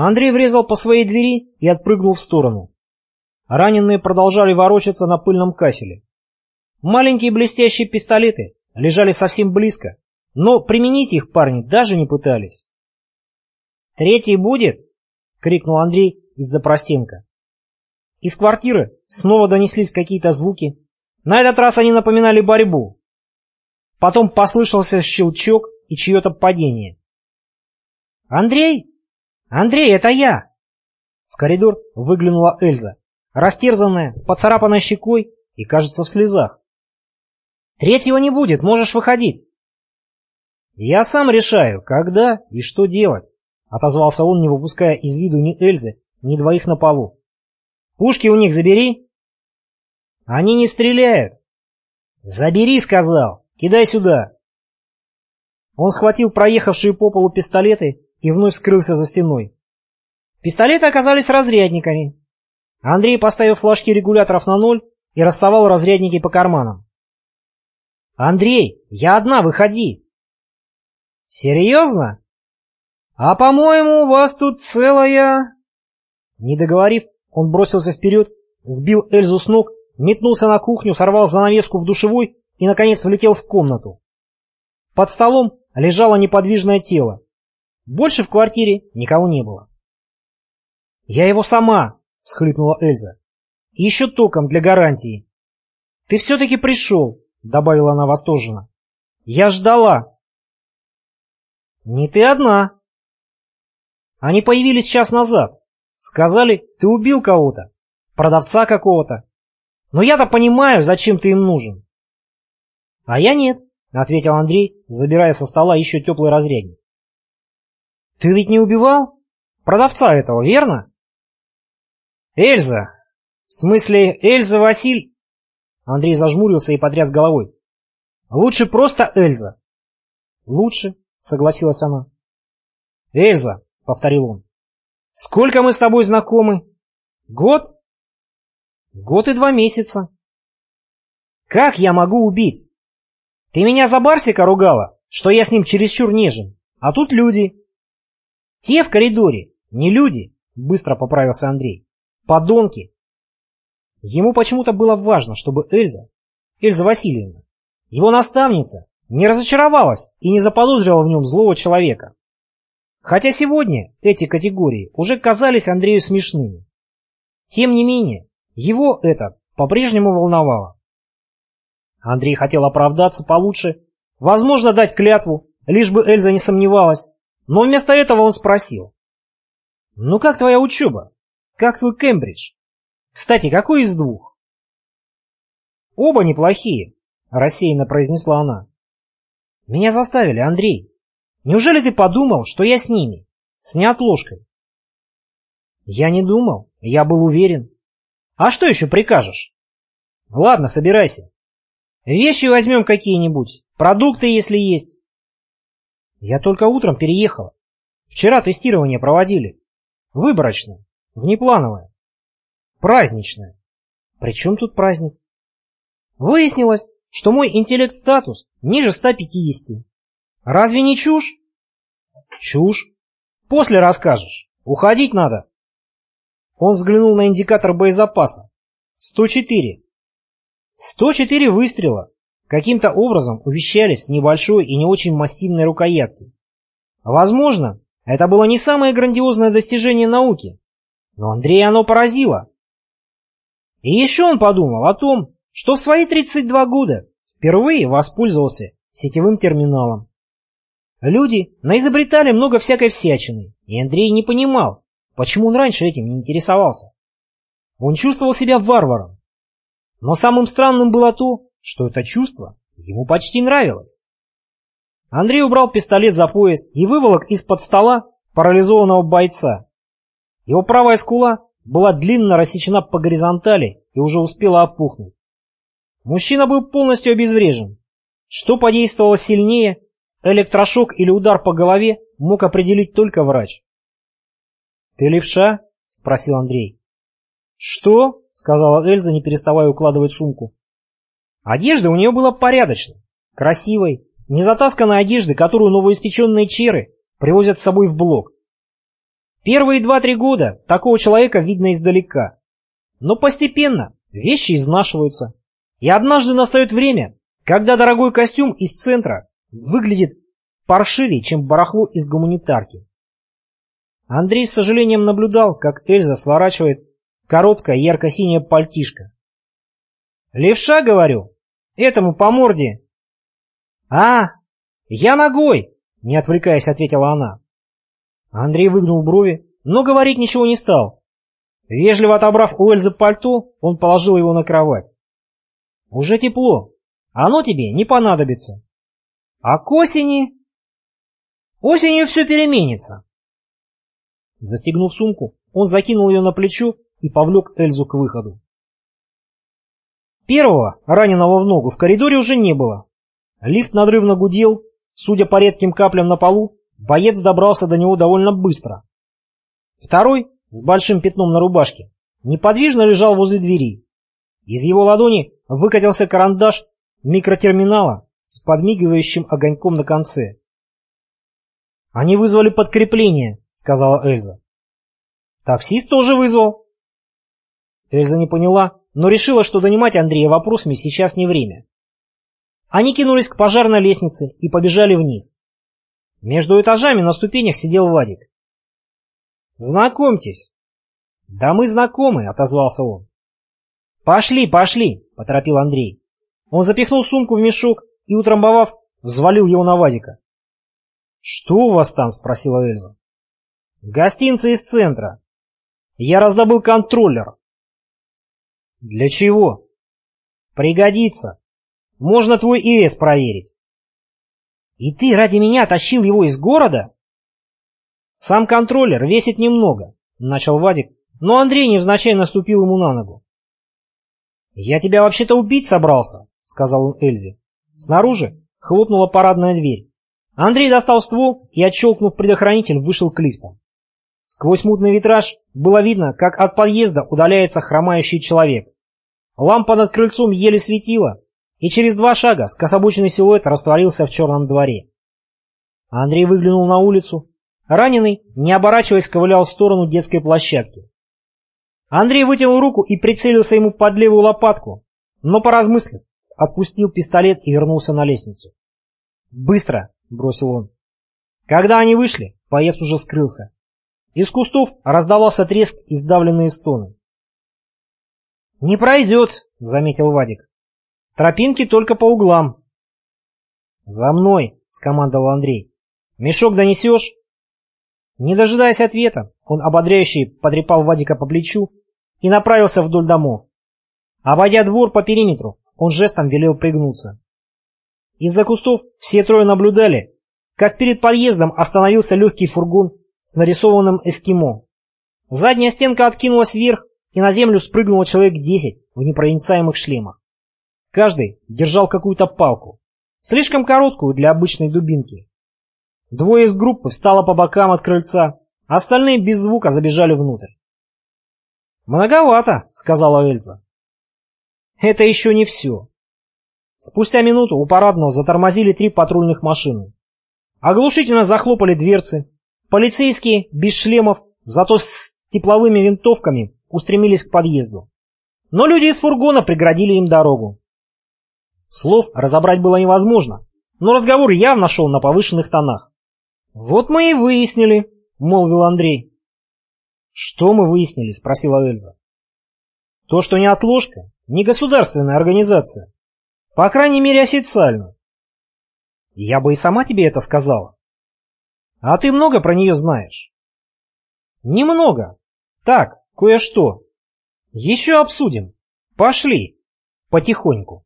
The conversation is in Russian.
Андрей врезал по своей двери и отпрыгнул в сторону. Раненые продолжали ворочаться на пыльном кафеле. Маленькие блестящие пистолеты лежали совсем близко, но применить их парни даже не пытались. «Третий будет?» — крикнул Андрей из-за простенка. Из квартиры снова донеслись какие-то звуки. На этот раз они напоминали борьбу. Потом послышался щелчок и чье-то падение. «Андрей! Андрей, это я!» В коридор выглянула Эльза, растерзанная, с поцарапанной щекой и, кажется, в слезах. «Третьего не будет, можешь выходить!» «Я сам решаю, когда и что делать», — отозвался он, не выпуская из виду ни Эльзы, ни двоих на полу. «Пушки у них забери». «Они не стреляют». «Забери», — сказал. «Кидай сюда». Он схватил проехавшие по полу пистолеты и вновь скрылся за стеной. Пистолеты оказались разрядниками. Андрей поставил флажки регуляторов на ноль и расставал разрядники по карманам. «Андрей, я одна, выходи!» «Серьезно? А по-моему, у вас тут целая...» Не договорив, он бросился вперед, сбил Эльзу с ног, метнулся на кухню, сорвал занавеску в душевой и, наконец, влетел в комнату. Под столом лежало неподвижное тело. Больше в квартире никого не было. «Я его сама!» — схлипнула Эльза. «И еще током для гарантии». «Ты все-таки пришел!» — добавила она восторженно. «Я ждала!» «Не ты одна». «Они появились час назад. Сказали, ты убил кого-то, продавца какого-то. Но я-то понимаю, зачем ты им нужен». «А я нет», — ответил Андрей, забирая со стола еще теплый разрядник. «Ты ведь не убивал? Продавца этого, верно?» «Эльза! В смысле, Эльза Василь...» Андрей зажмурился и потряс головой. «Лучше просто Эльза». «Лучше», — согласилась она. «Эльза», — повторил он, — «сколько мы с тобой знакомы? Год?» «Год и два месяца». «Как я могу убить? Ты меня за Барсика ругала, что я с ним чересчур нежен, а тут люди». «Те в коридоре, не люди», — быстро поправился Андрей. «Подонки». Ему почему-то было важно, чтобы Эльза, Эльза Васильевна, его наставница, не разочаровалась и не заподозрила в нем злого человека. Хотя сегодня эти категории уже казались Андрею смешными. Тем не менее, его это по-прежнему волновало. Андрей хотел оправдаться получше, возможно, дать клятву, лишь бы Эльза не сомневалась, но вместо этого он спросил. «Ну как твоя учеба? Как твой Кембридж? Кстати, какой из двух?» «Оба неплохие», — рассеянно произнесла она. Меня заставили, Андрей. Неужели ты подумал, что я с ними? С неотложкой? Я не думал, я был уверен. А что еще прикажешь? Ладно, собирайся. Вещи возьмем какие-нибудь, продукты, если есть. Я только утром переехал. Вчера тестирование проводили. Выборочное, внеплановое. Праздничное. При чем тут праздник? Выяснилось, что мой интеллект-статус ниже 150. Разве не чушь? Чушь. После расскажешь. Уходить надо. Он взглянул на индикатор боезапаса. 104. 104 выстрела каким-то образом увещались в небольшой и не очень массивной рукоятке. Возможно, это было не самое грандиозное достижение науки, но Андрея оно поразило. И еще он подумал о том, что в свои 32 года впервые воспользовался сетевым терминалом. Люди наизобретали много всякой всячины, и Андрей не понимал, почему он раньше этим не интересовался. Он чувствовал себя варваром. Но самым странным было то, что это чувство ему почти нравилось. Андрей убрал пистолет за пояс и выволок из-под стола парализованного бойца. Его правая скула была длинно рассечена по горизонтали и уже успела опухнуть. Мужчина был полностью обезврежен. Что подействовало сильнее, электрошок или удар по голове, мог определить только врач. «Ты левша?» — спросил Андрей. «Что?» — сказала Эльза, не переставая укладывать сумку. Одежда у нее была порядочной, красивой, не затасканной одежды, которую новоиспеченные черы привозят с собой в блок. Первые два-три года такого человека видно издалека. Но постепенно вещи изнашиваются. И однажды настает время, когда дорогой костюм из центра выглядит паршивее, чем барахло из гуманитарки. Андрей с сожалением наблюдал, как Эльза сворачивает короткое ярко-синее пальтишко. «Левша, говорю, этому по морде!» «А, я ногой!» — не отвлекаясь, ответила она. Андрей выгнул брови, но говорить ничего не стал. Вежливо отобрав у Эльзы пальто, он положил его на кровать. «Уже тепло. Оно тебе не понадобится. А к осени...» «Осенью все переменится». Застегнув сумку, он закинул ее на плечо и повлек Эльзу к выходу. Первого, раненого в ногу, в коридоре уже не было. Лифт надрывно гудел, судя по редким каплям на полу, боец добрался до него довольно быстро. Второй, с большим пятном на рубашке, неподвижно лежал возле двери. Из его ладони выкатился карандаш микротерминала с подмигивающим огоньком на конце. «Они вызвали подкрепление», — сказала Эльза. «Таксист тоже вызвал». Эльза не поняла, но решила, что донимать Андрея вопросами сейчас не время. Они кинулись к пожарной лестнице и побежали вниз. Между этажами на ступенях сидел Вадик. «Знакомьтесь». «Да мы знакомы», — отозвался он. «Пошли, пошли», — поторопил Андрей. Он запихнул сумку в мешок и, утрамбовав, взвалил его на Вадика. «Что у вас там?» — спросила Эльза. «Гостинцы из центра. Я раздобыл контроллер». «Для чего?» «Пригодится. Можно твой ИС проверить». «И ты ради меня тащил его из города?» «Сам контроллер весит немного», — начал Вадик, но Андрей невзначай наступил ему на ногу. «Я тебя вообще-то убить собрался», — сказал он Эльзе. Снаружи хлопнула парадная дверь. Андрей достал ствол и, отщелкнув предохранитель, вышел к лифтам. Сквозь мутный витраж было видно, как от подъезда удаляется хромающий человек. Лампа над крыльцом еле светила, и через два шага скособоченный силуэт растворился в черном дворе. Андрей выглянул на улицу. Раненый, не оборачиваясь, ковылял в сторону детской площадки. Андрей вытянул руку и прицелился ему под левую лопатку, но, поразмыслив, отпустил пистолет и вернулся на лестницу. «Быстро!» — бросил он. Когда они вышли, боец уже скрылся. Из кустов раздавался треск и сдавленные стоны. «Не пройдет», — заметил Вадик. «Тропинки только по углам». «За мной», — скомандовал Андрей. «Мешок донесешь?» Не дожидаясь ответа, он ободряюще потрепал Вадика по плечу и направился вдоль домов. Обойдя двор по периметру, он жестом велел пригнуться. Из-за кустов все трое наблюдали, как перед подъездом остановился легкий фургон с нарисованным эскимо. Задняя стенка откинулась вверх, и на землю спрыгнуло человек десять в непроницаемых шлемах. Каждый держал какую-то палку, слишком короткую для обычной дубинки. Двое из группы встало по бокам от крыльца, а остальные без звука забежали внутрь. «Многовато», — сказала Эльза. «Это еще не все. Спустя минуту у парадного затормозили три патрульных машины. Оглушительно захлопали дверцы. Полицейские, без шлемов, зато с тепловыми винтовками, устремились к подъезду. Но люди из фургона преградили им дорогу. Слов разобрать было невозможно, но разговор явно шел на повышенных тонах. «Вот мы и выяснили», — молвил Андрей. «Что мы выяснили?» — спросила Эльза. «То, что не отложка, не государственная организация. По крайней мере, официально. Я бы и сама тебе это сказала. А ты много про нее знаешь? Немного. Так, кое-что. Еще обсудим. Пошли. Потихоньку.